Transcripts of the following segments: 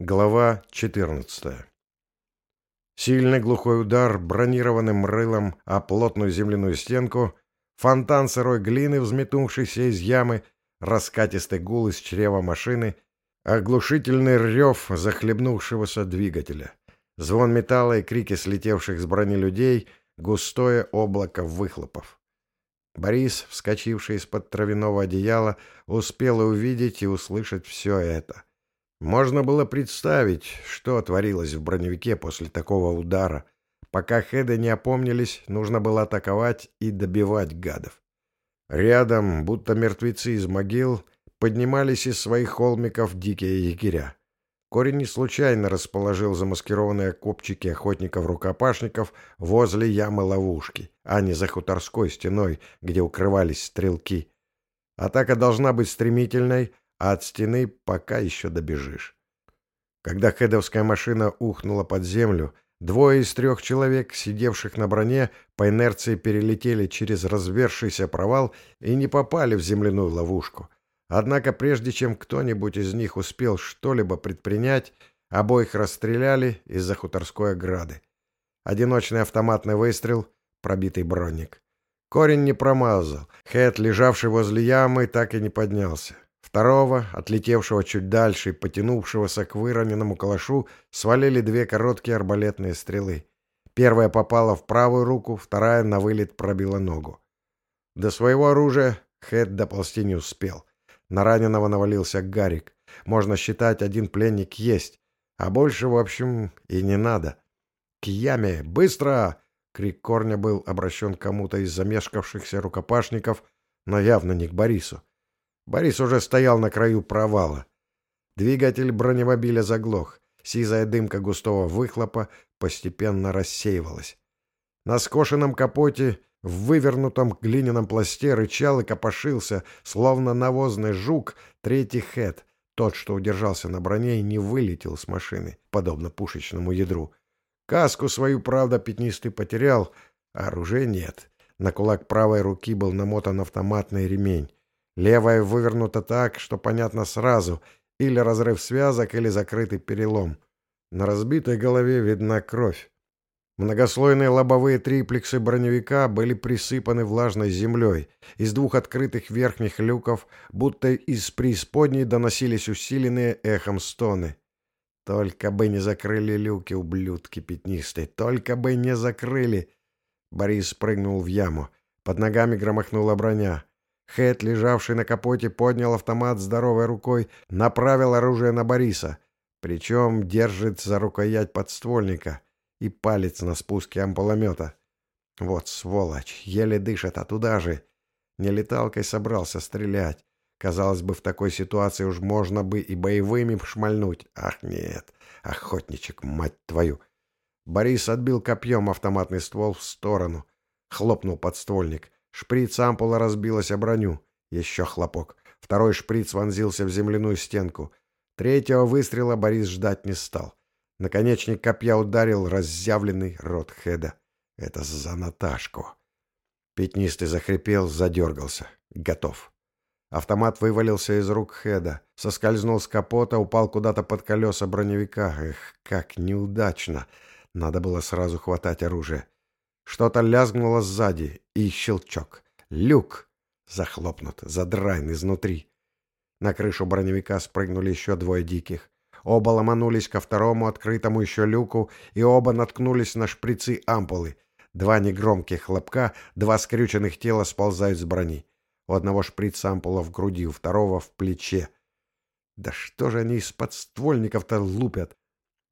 Глава 14 Сильный глухой удар бронированным рылом о плотную земляную стенку, фонтан сырой глины, взметнувшийся из ямы, раскатистый гул из чрева машины, оглушительный рев захлебнувшегося двигателя, звон металла и крики слетевших с брони людей, густое облако выхлопов. Борис, вскочивший из-под травяного одеяла, успел увидеть и услышать все это — можно было представить, что творилось в броневике после такого удара. Пока хеды не опомнились, нужно было атаковать и добивать гадов. Рядом, будто мертвецы из могил, поднимались из своих холмиков дикие егеря. Корень не случайно расположил замаскированные копчики охотников-рукопашников возле ямы ловушки, а не за хуторской стеной, где укрывались стрелки. Атака должна быть стремительной, а от стены пока еще добежишь. Когда хедовская машина ухнула под землю, двое из трех человек, сидевших на броне, по инерции перелетели через развершийся провал и не попали в земляную ловушку. Однако прежде чем кто-нибудь из них успел что-либо предпринять, обоих расстреляли из-за хуторской ограды. Одиночный автоматный выстрел, пробитый броник. Корень не промазал. Хэт, лежавший возле ямы, так и не поднялся. Второго, отлетевшего чуть дальше и потянувшегося к выроненному калашу, свалили две короткие арбалетные стрелы. Первая попала в правую руку, вторая на вылет пробила ногу. До своего оружия Хэт доползти не успел. На раненого навалился Гарик. Можно считать, один пленник есть, а больше, в общем, и не надо. «К яме! Быстро!» Крик корня был обращен кому-то из замешкавшихся рукопашников, но явно не к Борису. Борис уже стоял на краю провала. Двигатель бронемобиля заглох. Сизая дымка густого выхлопа постепенно рассеивалась. На скошенном капоте в вывернутом глиняном пласте рычал и копошился, словно навозный жук, третий хэт, тот, что удержался на броне и не вылетел с машины, подобно пушечному ядру. Каску свою, правда, пятнистый потерял, а оружия нет. На кулак правой руки был намотан автоматный ремень. Левая вывернута так, что понятно сразу, или разрыв связок, или закрытый перелом. На разбитой голове видна кровь. Многослойные лобовые триплексы броневика были присыпаны влажной землей. Из двух открытых верхних люков, будто из преисподней, доносились усиленные эхом стоны. Только бы не закрыли люки, ублюдки пятнистые, только бы не закрыли. Борис прыгнул в яму. Под ногами громохнула броня. Хэт, лежавший на капоте, поднял автомат здоровой рукой, направил оружие на Бориса. Причем держит за рукоять подствольника и палец на спуске ампуломета. Вот сволочь, еле дышит, а туда же. Не леталкой собрался стрелять. Казалось бы, в такой ситуации уж можно бы и боевыми шмальнуть. Ах, нет, охотничек, мать твою. Борис отбил копьем автоматный ствол в сторону. Хлопнул подствольник. Шприц ампула разбилась о броню. Еще хлопок. Второй шприц вонзился в земляную стенку. Третьего выстрела Борис ждать не стал. Наконечник копья ударил разъявленный рот Хеда. Это за Наташку. Пятнистый захрипел, задергался. Готов. Автомат вывалился из рук Хеда. Соскользнул с капота, упал куда-то под колеса броневика. Эх, как неудачно. Надо было сразу хватать оружие. Что-то лязгнуло сзади, и щелчок. Люк! Захлопнут, задрайн изнутри. На крышу броневика спрыгнули еще двое диких. Оба ломанулись ко второму открытому еще люку, и оба наткнулись на шприцы ампулы. Два негромких хлопка, два скрюченных тела сползают с брони. У одного шприц ампула в груди, у второго в плече. Да что же они из подствольников-то лупят?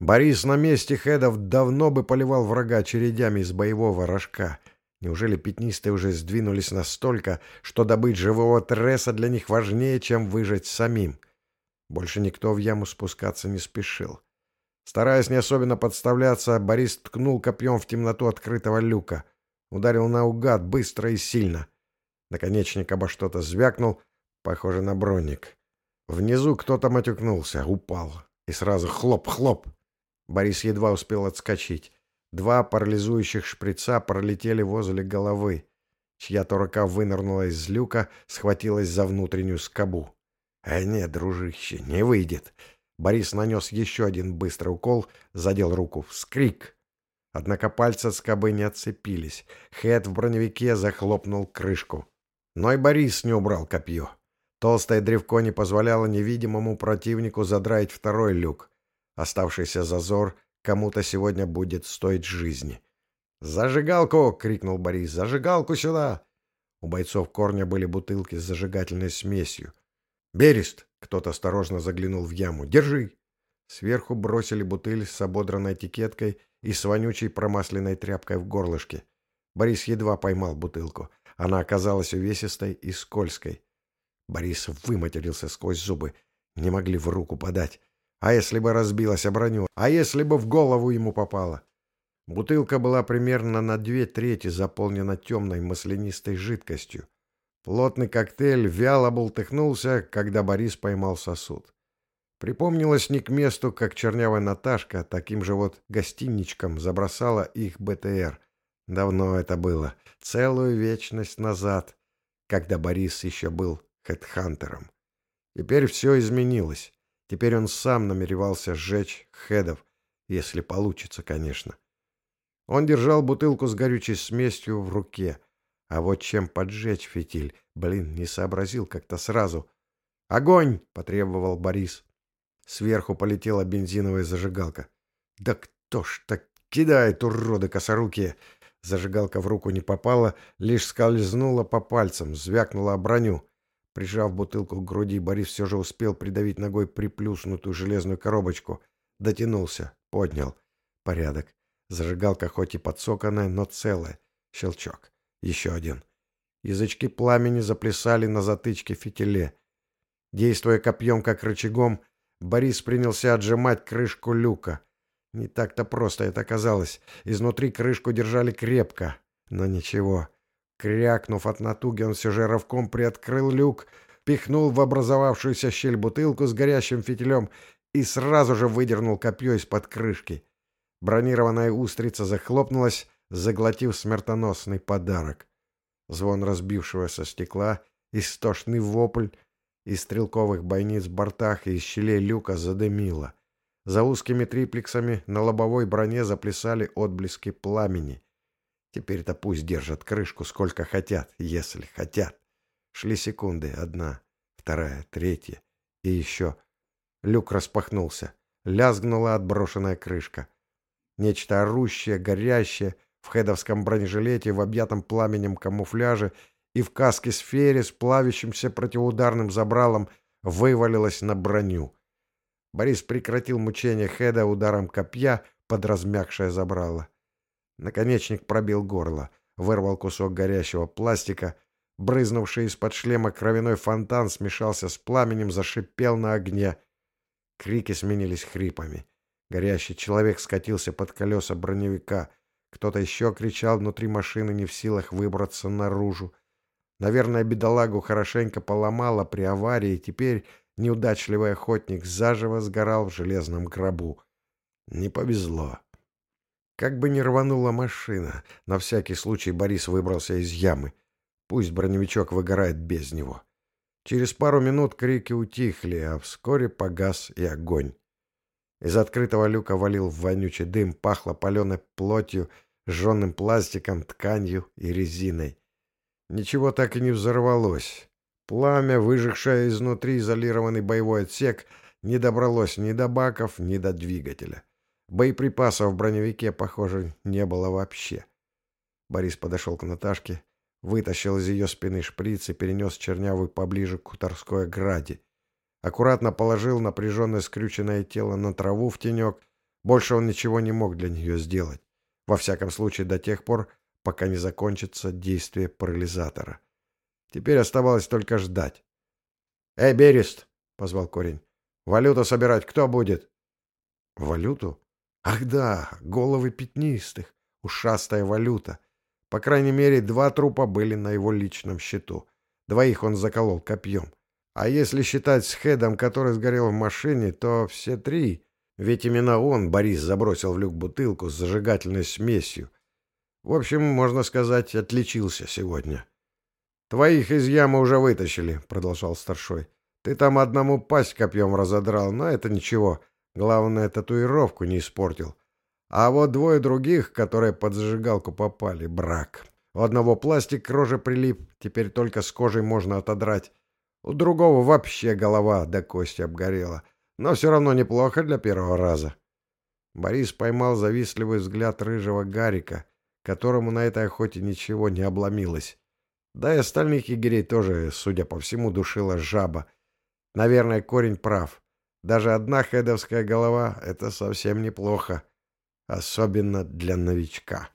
Борис на месте хедов давно бы поливал врага чередями из боевого рожка. Неужели пятнистые уже сдвинулись настолько, что добыть живого тресса для них важнее, чем выжить самим? Больше никто в яму спускаться не спешил. Стараясь не особенно подставляться, Борис ткнул копьем в темноту открытого люка. Ударил наугад, быстро и сильно. Наконечник обо что-то звякнул, похоже на броник. Внизу кто-то матюкнулся, упал. И сразу хлоп-хлоп. Борис едва успел отскочить. Два парализующих шприца пролетели возле головы. Чья-то рука вынырнула из люка, схватилась за внутреннюю скобу. «А нет, дружище, не выйдет!» Борис нанес еще один быстрый укол, задел руку. Вскрик! Однако пальцы от скобы не отцепились. Хэт в броневике захлопнул крышку. Но и Борис не убрал копье. Толстое древко не позволяло невидимому противнику задраить второй люк. Оставшийся зазор кому-то сегодня будет стоить жизни. «Зажигалку!» — крикнул Борис. «Зажигалку сюда!» У бойцов корня были бутылки с зажигательной смесью. «Берест!» — кто-то осторожно заглянул в яму. «Держи!» Сверху бросили бутыль с ободранной этикеткой и с вонючей промасленной тряпкой в горлышке. Борис едва поймал бутылку. Она оказалась увесистой и скользкой. Борис выматерился сквозь зубы. Не могли в руку подать. А если бы разбилась о броню? А если бы в голову ему попало? Бутылка была примерно на две трети заполнена темной маслянистой жидкостью. Плотный коктейль вяло болтыхнулся, когда Борис поймал сосуд. Припомнилось не к месту, как чернявая Наташка таким же вот гостиничком забросала их БТР. Давно это было, целую вечность назад, когда Борис еще был хедхантером. Теперь все изменилось. Теперь он сам намеревался сжечь хедов, если получится, конечно. Он держал бутылку с горючей смесью в руке. А вот чем поджечь фитиль, блин, не сообразил как-то сразу. «Огонь!» — потребовал Борис. Сверху полетела бензиновая зажигалка. «Да кто ж так кидает, уроды косорукие!» Зажигалка в руку не попала, лишь скользнула по пальцам, звякнула о броню. Прижав бутылку к груди, Борис все же успел придавить ногой приплюснутую железную коробочку. Дотянулся, поднял. Порядок. Зажигалка хоть и подсоканная, но целая. Щелчок. Еще один. Язычки пламени заплясали на затычке фитиле. Действуя копьем как рычагом, Борис принялся отжимать крышку люка. Не так-то просто это оказалось. Изнутри крышку держали крепко. Но ничего. Крякнув от натуги, он все же рывком приоткрыл люк, пихнул в образовавшуюся щель бутылку с горящим фитилем и сразу же выдернул копье из-под крышки. Бронированная устрица захлопнулась, заглотив смертоносный подарок. Звон разбившегося стекла, истошный вопль, из стрелковых бойниц в бортах и из щелей люка задымило. За узкими триплексами на лобовой броне заплясали отблески пламени. Теперь-то пусть держат крышку сколько хотят, если хотят. Шли секунды. Одна, вторая, третья. И еще. Люк распахнулся. Лязгнула отброшенная крышка. Нечто орущее, горящее, в хедовском бронежилете, в объятом пламенем камуфляже и в каске-сфере с плавящимся противоударным забралом вывалилось на броню. Борис прекратил мучение Хеда ударом копья под размягшее забрало. Наконечник пробил горло, вырвал кусок горящего пластика, брызнувший из-под шлема кровяной фонтан смешался с пламенем, зашипел на огне. Крики сменились хрипами. Горящий человек скатился под колеса броневика. Кто-то еще кричал внутри машины, не в силах выбраться наружу. Наверное, бедолагу хорошенько поломало при аварии, и теперь неудачливый охотник заживо сгорал в железном гробу. Не повезло. Как бы ни рванула машина, на всякий случай Борис выбрался из ямы. Пусть броневичок выгорает без него. Через пару минут крики утихли, а вскоре погас и огонь. Из открытого люка валил вонючий дым, пахло паленой плотью, сжженным пластиком, тканью и резиной. Ничего так и не взорвалось. Пламя, выжигшее изнутри изолированный боевой отсек, не добралось ни до баков, ни до двигателя. Боеприпасов в броневике, похоже, не было вообще. Борис подошел к Наташке, вытащил из ее спины шприц и перенес чернявую поближе к хуторской ограде. Аккуратно положил напряженное скрюченное тело на траву в тенек. Больше он ничего не мог для нее сделать. Во всяком случае, до тех пор, пока не закончится действие парализатора. Теперь оставалось только ждать. «Эй, Берест!» — позвал корень. «Валюту собирать кто будет?» «Валюту?» Ах да, головы пятнистых, ушастая валюта. По крайней мере, два трупа были на его личном счету. Двоих он заколол копьем. А если считать с Хедом, который сгорел в машине, то все три. Ведь именно он, Борис, забросил в люк бутылку с зажигательной смесью. В общем, можно сказать, отличился сегодня. «Твоих из ямы уже вытащили», — продолжал старшой. Ты там одному пасть копьем разодрал, но это ничего. Главное, татуировку не испортил. А вот двое других, которые под зажигалку попали, брак. У одного пластик к роже прилип, теперь только с кожей можно отодрать. У другого вообще голова до кости обгорела. Но все равно неплохо для первого раза. Борис поймал завистливый взгляд рыжего Гарика, которому на этой охоте ничего не обломилось. Да и остальных егерей тоже, судя по всему, душила жаба. Наверное, корень прав. Даже одна хедовская голова — это совсем неплохо. Особенно для новичка.